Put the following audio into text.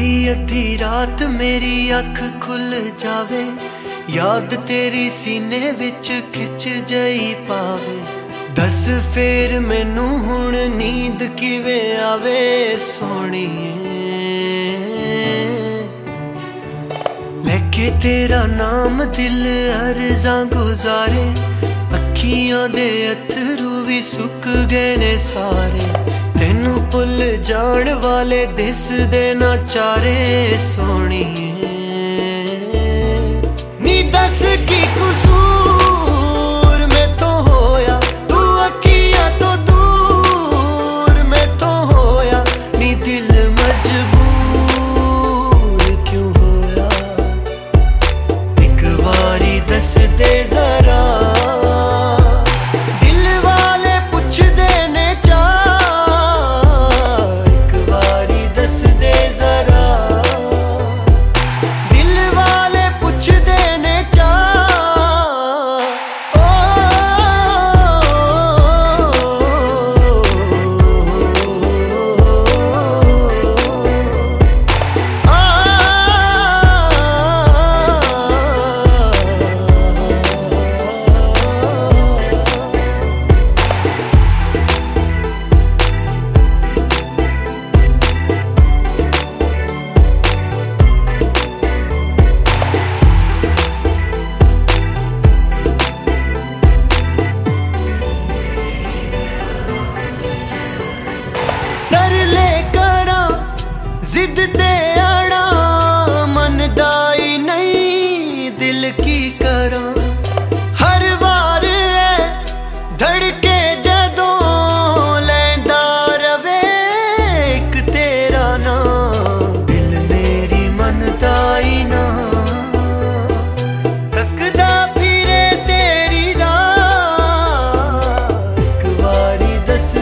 ਅੱਧੀ ਅੱਧੀ ਰਾਤ ਮੇਰੀ ਅੱਖ ਖੁੱਲ ਜਾਵੇ। ਯਾਦ ਤੇਰੀ ਸੀਨੇ ਵਿੱਚ ਖਿੱਚ ਜਈ ਪਾਵੇ। ਦੱਸ ਫੇਰ ਮੈਨੂੰ ਹੁਣ ਨੀਂਦ ਕਿਵੇਂ ਆਵੇ ਸੋਣੀਏ। ਲੈ ਕੇ ਤੇਰਾ ਨਾਮ ਦਿਲ ਅਰਜ਼ਾਂ ਗੁਜ਼ਾਰੇ। ਅੱਖੀਆਂ ਦੇ ਅਥਰੂ ਵੀ ਸੁੱਕ ਗਏ ਨੇ ਸਾਰੇ। ਤੈਨੂੰ ਭੁੱਲ ਜਾਣ ਵਾਲੇ ਦਿਸਦੇ ਨਾ ਚਾਰੇ ਸੋਣੀਏ ਜ਼ਿੱਦ ਦੇ ਆੜਾ ਮੰਨਦਾ ਹੀ ਨਹੀਂ, ਦਿਲ ਕੀ ਕਰਾਂ। ਹਰ ਵਾਰ ਐ, ਧੜਕੇ ਜਦੋਂ ਲੈਂਦਾ ਰਵੇ ਇੱਕ ਤੇਰਾ ਨਾਮ। ਦਿਲ ਮੇਰੀ ਮੰਨਦਾ ਹੀ ਨਾ। ਤੱਕਦਾ ਫਿਰੇ ਤੇਰੀ ਰਾਹ। ਇੱਕ ਵਾਰੀ ਦੱਸ